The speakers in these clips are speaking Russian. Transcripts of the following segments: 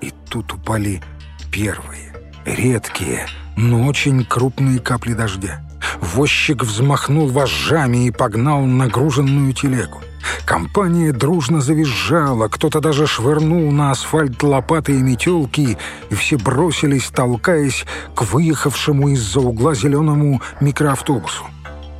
И тут упали первые, редкие, но очень крупные капли дождя. Возчик взмахнул вожжами и погнал нагруженную телегу. Компания дружно завизжала, кто-то даже швырнул на асфальт лопаты и метелки, и все бросились, толкаясь к выехавшему из-за угла зеленому микроавтобусу.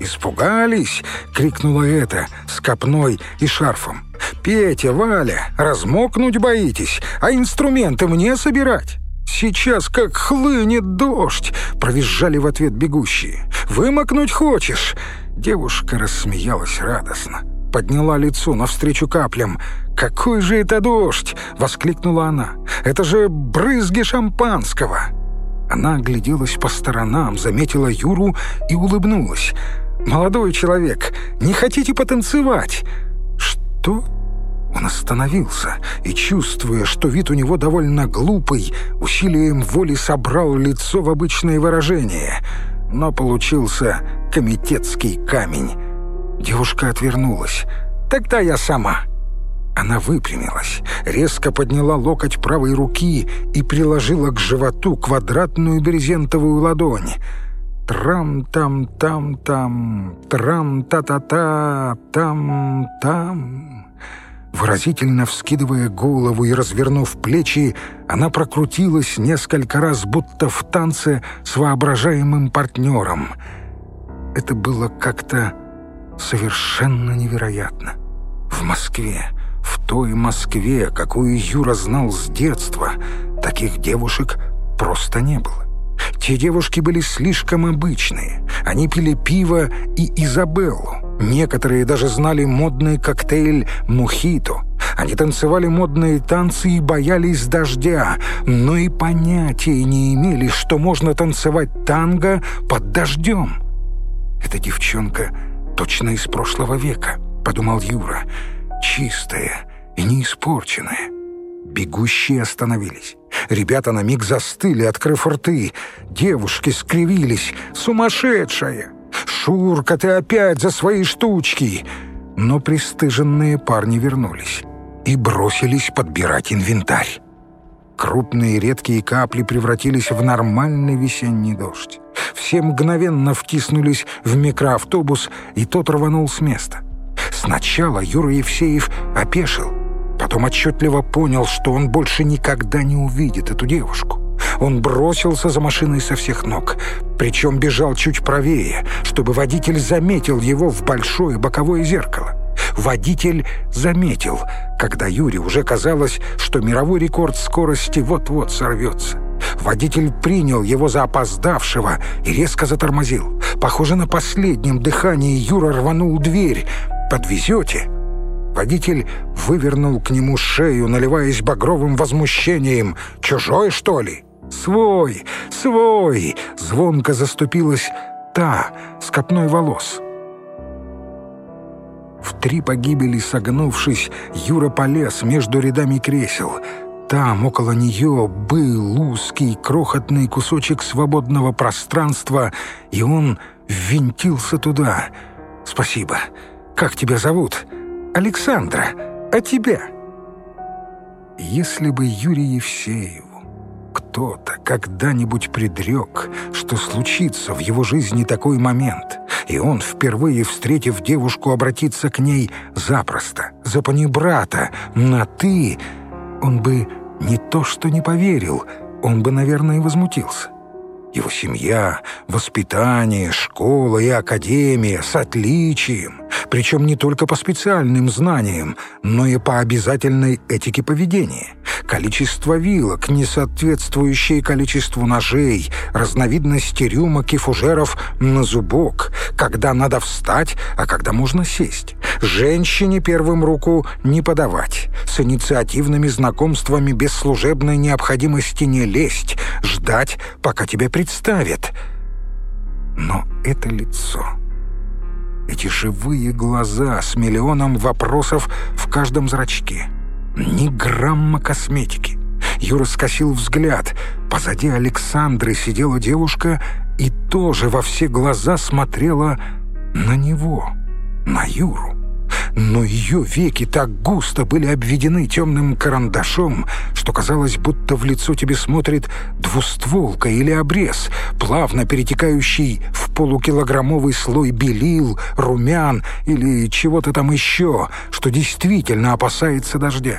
«Испугались?» — крикнула это с копной и шарфом. «Петя, Валя, размокнуть боитесь, а инструменты мне собирать?» «Сейчас как хлынет дождь!» — провизжали в ответ бегущие. «Вымокнуть хочешь?» Девушка рассмеялась радостно. Подняла лицо навстречу каплям. «Какой же это дождь!» — воскликнула она. «Это же брызги шампанского!» Она огляделась по сторонам, заметила Юру и улыбнулась. «Молодой человек, не хотите потанцевать?» «Что?» Он остановился и, чувствуя, что вид у него довольно глупый, усилием воли собрал лицо в обычное выражение. Но получился комитетский камень. Девушка отвернулась. «Тогда я сама». Она выпрямилась, резко подняла локоть правой руки и приложила к животу квадратную брезентовую ладонь. Трам-там-там-там, трам-та-та-та, там-там. Выразительно вскидывая голову и развернув плечи, она прокрутилась несколько раз, будто в танце с воображаемым партнером. Это было как-то совершенно невероятно. В Москве, в той Москве, какую Юра знал с детства, таких девушек просто не было. Те девушки были слишком обычные. Они пили пиво и Изабеллу. Некоторые даже знали модный коктейль «Мухито». Они танцевали модные танцы и боялись дождя, но и понятия не имели, что можно танцевать танго под дождем. Эта девчонка точно из прошлого века, подумал Юра. Чистая и не испорченная. Бегущие остановились. Ребята на миг застыли, открыв рты. Девушки скривились. «Сумасшедшая! Шурка, ты опять за свои штучки!» Но пристыженные парни вернулись и бросились подбирать инвентарь. Крупные редкие капли превратились в нормальный весенний дождь. Все мгновенно втиснулись в микроавтобус, и тот рванул с места. Сначала Юра Евсеев опешил — Потом отчетливо понял, что он больше никогда не увидит эту девушку. Он бросился за машиной со всех ног, причем бежал чуть правее, чтобы водитель заметил его в большое боковое зеркало. Водитель заметил, когда Юре уже казалось, что мировой рекорд скорости вот-вот сорвется. Водитель принял его за опоздавшего и резко затормозил. Похоже, на последнем дыхании Юра рванул дверь. «Подвезете?» Водитель вывернул к нему шею, наливаясь багровым возмущением. «Чужой, что ли?» «Свой! Свой!» Звонко заступилась та с копной волос. В три погибели согнувшись, Юра полез между рядами кресел. Там, около нее, был узкий, крохотный кусочек свободного пространства, и он ввинтился туда. «Спасибо. Как тебя зовут?» Александра, а тебя?» Если бы Юрий Евсееву кто-то когда-нибудь предрек, что случится в его жизни такой момент, и он, впервые встретив девушку, обратится к ней запросто, за панибрата, на «ты», он бы не то что не поверил, он бы, наверное, возмутился. Его семья, воспитание, школа и академия с отличием, причем не только по специальным знаниям, но и по обязательной этике поведения. Количество вилок, не соответствующее количеству ножей, разновидности рюмок и фужеров на зубок, когда надо встать, а когда можно сесть. Женщине первым руку не подавать, с инициативными знакомствами без служебной необходимости не лезть, ждать, пока тебя представят. Но это лицо... Эти живые глаза с миллионом вопросов в каждом зрачке. Ни грамма косметики. Юра скосил взгляд. Позади Александры сидела девушка и тоже во все глаза смотрела на него, на Юру. Но ее веки так густо были обведены темным карандашом, что казалось, будто в лицо тебе смотрит двустволка или обрез, плавно перетекающий в полукилограммовый слой белил, румян или чего-то там еще, что действительно опасается дождя.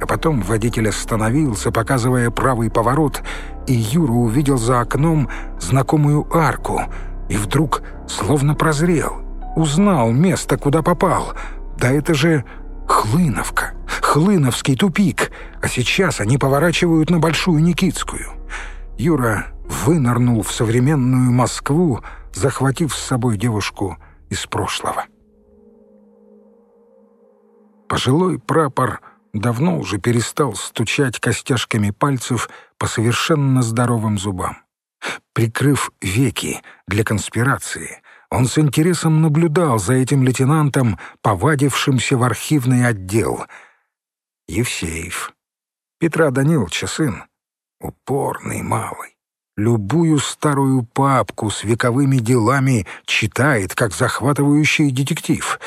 А потом водитель остановился, показывая правый поворот, и Юра увидел за окном знакомую арку, и вдруг словно прозрел — узнал место, куда попал. Да это же Хлыновка, Хлыновский тупик, а сейчас они поворачивают на Большую Никитскую. Юра вынырнул в современную Москву, захватив с собой девушку из прошлого. Пожилой прапор давно уже перестал стучать костяшками пальцев по совершенно здоровым зубам. Прикрыв веки для конспирации, он с интересом наблюдал за этим лейтенантом, повадившимся в архивный отдел. Евсеев. Петра Даниловича сын. Упорный малый. Любую старую папку с вековыми делами читает, как захватывающий детектив.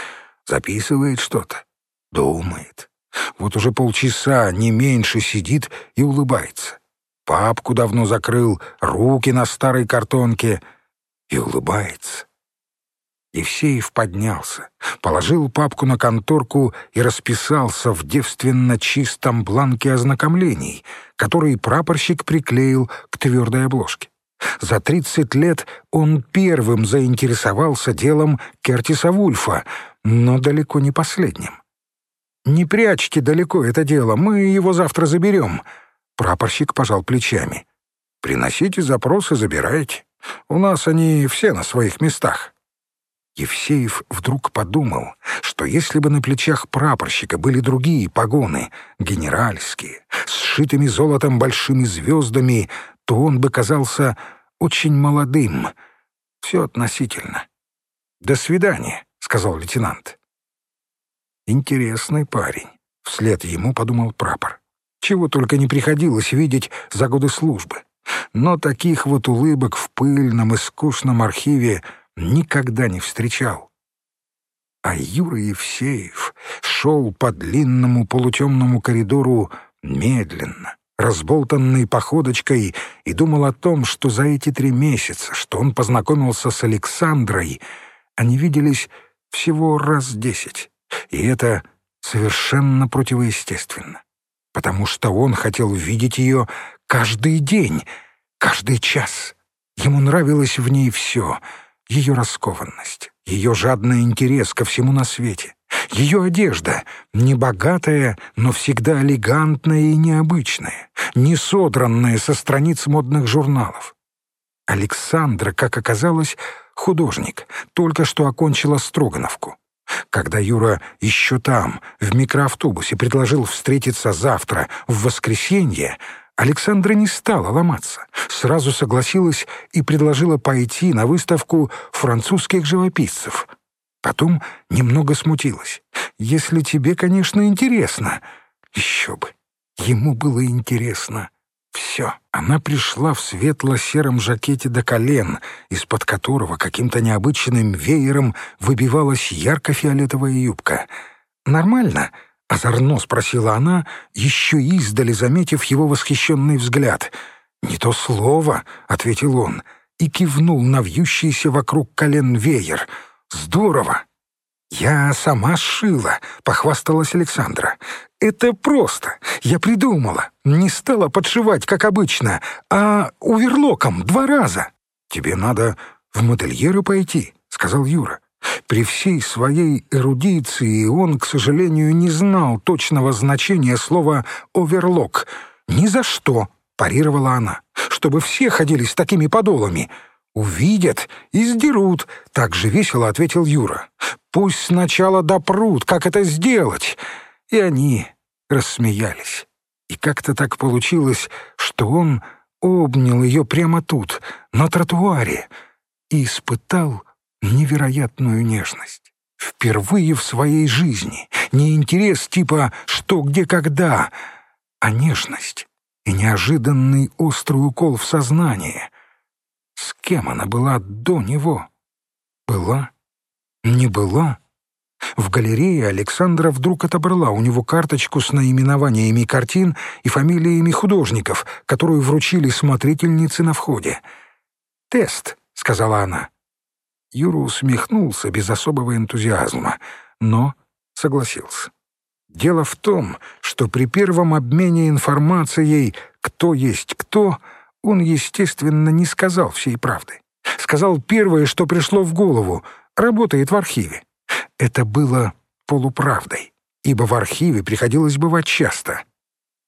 Записывает что-то. Думает. Вот уже полчаса, не меньше, сидит и улыбается. Папку давно закрыл, руки на старой картонке и улыбается. Евсеев поднялся, положил папку на конторку и расписался в девственно чистом бланке ознакомлений, который прапорщик приклеил к твердой обложке. За тридцать лет он первым заинтересовался делом Кертиса Вульфа, но далеко не последним. «Не прячьте далеко это дело, мы его завтра заберем», — прапорщик пожал плечами. «Приносите запросы, забирайте. У нас они все на своих местах». Евсеев вдруг подумал, что если бы на плечах прапорщика были другие погоны, генеральские, сшитыми золотом большими звездами, то он бы казался очень молодым. Все относительно. «До свидания», — сказал лейтенант. «Интересный парень», — вслед ему подумал прапор. «Чего только не приходилось видеть за годы службы. Но таких вот улыбок в пыльном и скучном архиве — никогда не встречал. А Юра Евсеев шел по длинному полутемному коридору медленно, разболтанной походочкой, и думал о том, что за эти три месяца, что он познакомился с Александрой, они виделись всего раз десять. И это совершенно противоестественно, потому что он хотел видеть ее каждый день, каждый час. Ему нравилось в ней все — ее раскованность, ее жадный интерес ко всему на свете, ее одежда, небогатая, но всегда элегантная и необычная, не содранная со страниц модных журналов. Александра, как оказалось, художник, только что окончила Строгановку. Когда Юра еще там, в микроавтобусе, предложил встретиться завтра, в воскресенье, Александра не стала ломаться, сразу согласилась и предложила пойти на выставку французских живописцев. Потом немного смутилась. «Если тебе, конечно, интересно». Еще бы. Ему было интересно все. Она пришла в светло-сером жакете до колен, из-под которого каким-то необычным веером выбивалась ярко-фиолетовая юбка. «Нормально?» Озорно спросила она, еще издали заметив его восхищенный взгляд. «Не то слово», — ответил он, и кивнул на вьющийся вокруг колен веер. «Здорово!» «Я сама сшила», — похвасталась Александра. «Это просто. Я придумала. Не стала подшивать, как обычно, а уверлоком два раза». «Тебе надо в модельеры пойти», — сказал Юра. При всей своей эрудиции он, к сожалению, не знал точного значения слова «оверлок». «Ни за что», — парировала она, — «чтобы все ходили с такими подолами». «Увидят и сдерут», — так же весело ответил Юра. «Пусть сначала допрут, как это сделать». И они рассмеялись. И как-то так получилось, что он обнял ее прямо тут, на тротуаре, и испытал невероятную нежность. Впервые в своей жизни не интерес типа «что, где, когда», а нежность и неожиданный острый укол в сознание. С кем она была до него? Была? Не была? В галерее Александра вдруг отобрала у него карточку с наименованиями картин и фамилиями художников, которую вручили смотрительнице на входе. «Тест», — сказала она. Юра усмехнулся без особого энтузиазма, но согласился. Дело в том, что при первом обмене информацией «кто есть кто» он, естественно, не сказал всей правды. Сказал первое, что пришло в голову — работает в архиве. Это было полуправдой, ибо в архиве приходилось бывать часто.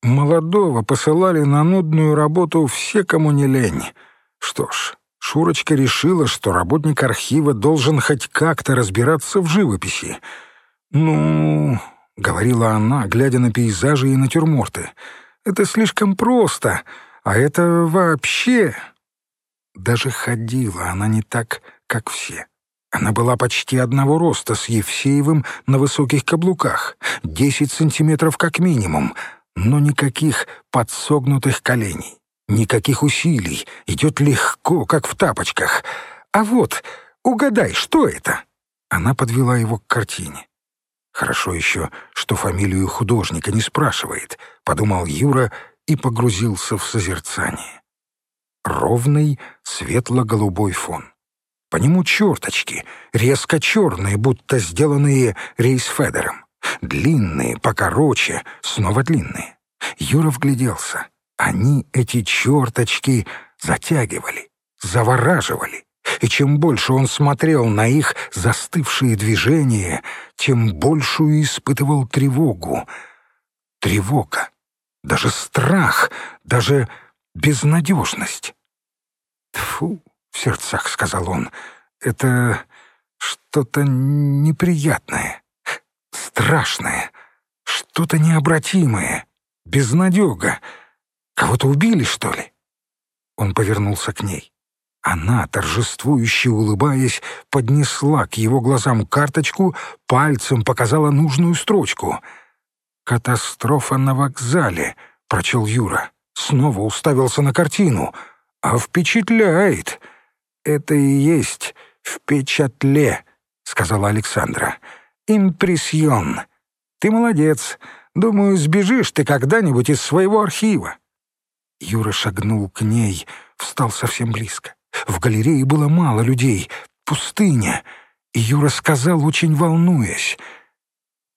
Молодого посылали на нудную работу все, кому не лень. Что ж, Шурочка решила, что работник архива должен хоть как-то разбираться в живописи. «Ну...» — говорила она, глядя на пейзажи и натюрморты. «Это слишком просто, а это вообще...» Даже ходила она не так, как все. Она была почти одного роста с Евсеевым на высоких каблуках, десять сантиметров как минимум, но никаких подсогнутых коленей, никаких усилий, идет легко, как в тапочках. А вот, угадай, что это? Она подвела его к картине. Хорошо еще, что фамилию художника не спрашивает, подумал Юра и погрузился в созерцание. Ровный светло-голубой фон. По нему черточки, резко черные, будто сделанные рейсфедером. Длинные, покороче, снова длинные. Юра вгляделся. Они, эти черточки, затягивали, завораживали. И чем больше он смотрел на их застывшие движения, тем большую испытывал тревогу. Тревога, даже страх, даже безнадежность. Тфу, в сердцах сказал он. «Это что-то неприятное, страшное, что-то необратимое, безнадега. Кого-то убили, что ли?» Он повернулся к ней. Она, торжествующе улыбаясь, поднесла к его глазам карточку, пальцем показала нужную строчку. «Катастрофа на вокзале», — прочел Юра. Снова уставился на картину. «А впечатляет!» это и есть впечатле», — сказала Александра. «Импрессион. Ты молодец. Думаю, сбежишь ты когда-нибудь из своего архива». Юра шагнул к ней, встал совсем близко. В галерее было мало людей, пустыня. И Юра сказал, очень волнуясь,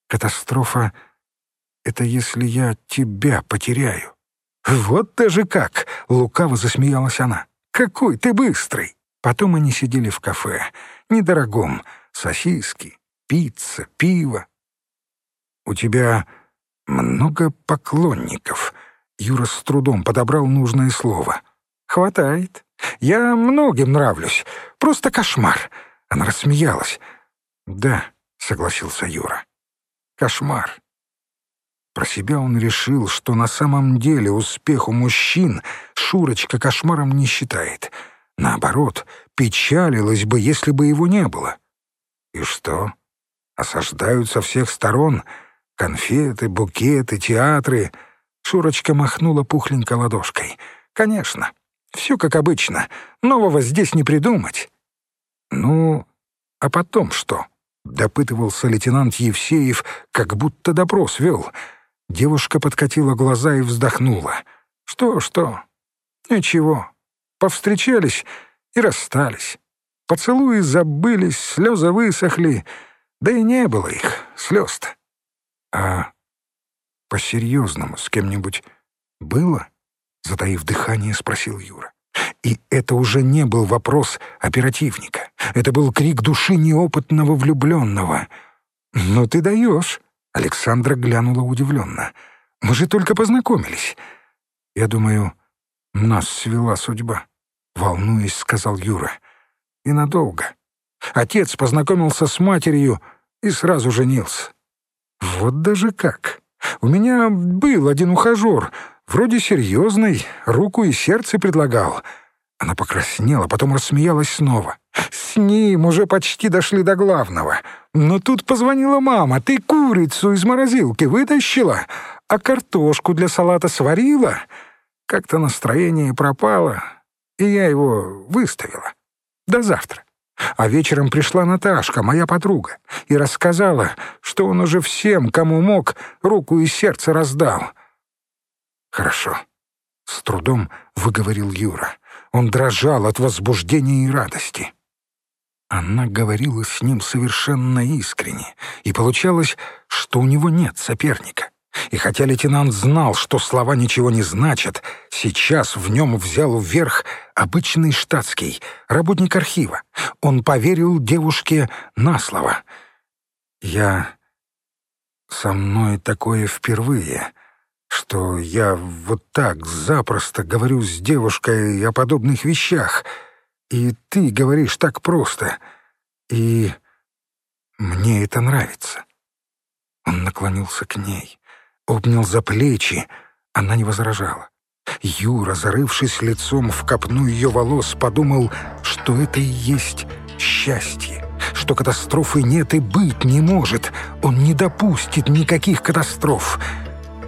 «Катастрофа — это если я тебя потеряю». «Вот даже как!» — лукаво засмеялась она. «Какой ты быстрый!» Потом они сидели в кафе, недорогом, сосиски, пицца, пиво. «У тебя много поклонников», — Юра с трудом подобрал нужное слово. «Хватает. Я многим нравлюсь. Просто кошмар». Она рассмеялась. «Да», — согласился Юра. «Кошмар». Про себя он решил, что на самом деле успех у мужчин Шурочка кошмаром не считает — Наоборот, печалилась бы, если бы его не было. И что? Осаждают со всех сторон. Конфеты, букеты, театры. Шурочка махнула пухленько ладошкой. Конечно, все как обычно. Нового здесь не придумать. Ну, а потом что? Допытывался лейтенант Евсеев, как будто допрос вел. Девушка подкатила глаза и вздохнула. Что, что? Ничего. Повстречались и расстались. Поцелуи забылись, слезы высохли, да и не было их, слез-то. А по-серьезному с кем-нибудь было? Затаив дыхание, спросил Юра. И это уже не был вопрос оперативника. Это был крик души неопытного влюбленного. «Ну ты даешь!» — Александра глянула удивленно. «Мы же только познакомились. Я думаю, нас свела судьба. Волнуясь, сказал Юра. И надолго. Отец познакомился с матерью и сразу женился. Вот даже как. У меня был один ухажер, вроде серьезный, руку и сердце предлагал. Она покраснела, потом рассмеялась снова. С ним уже почти дошли до главного. Но тут позвонила мама. Ты курицу из морозилки вытащила, а картошку для салата сварила — как-то настроение пропало, и я его выставила. До завтра. А вечером пришла Наташка, моя подруга, и рассказала, что он уже всем, кому мог, руку и сердце раздал. «Хорошо», — с трудом выговорил Юра. Он дрожал от возбуждения и радости. Она говорила с ним совершенно искренне, и получалось, что у него нет соперника. И хотя лейтенант знал, что слова ничего не значат, сейчас в нем взял вверх обычный штатский, работник архива. Он поверил девушке на слово. «Я... со мной такое впервые, что я вот так запросто говорю с девушкой о подобных вещах, и ты говоришь так просто, и мне это нравится». Он наклонился к ней обнял за плечи. Она не возражала. Юра, зарывшись лицом в копну ее волос, подумал, что это и есть счастье, что катастрофы нет и быть не может. Он не допустит никаких катастроф.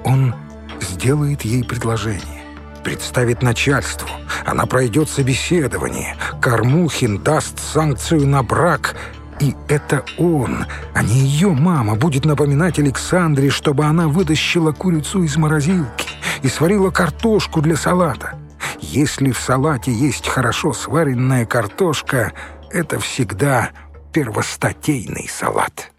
Он сделает ей предложение, представит начальству. Она пройдет собеседование. Кормухин даст санкцию на брак — и это он, а не ее мама, будет напоминать Александре, чтобы она вытащила курицу из морозилки и сварила картошку для салата. Если в салате есть хорошо сваренная картошка, это всегда первостатейный салат».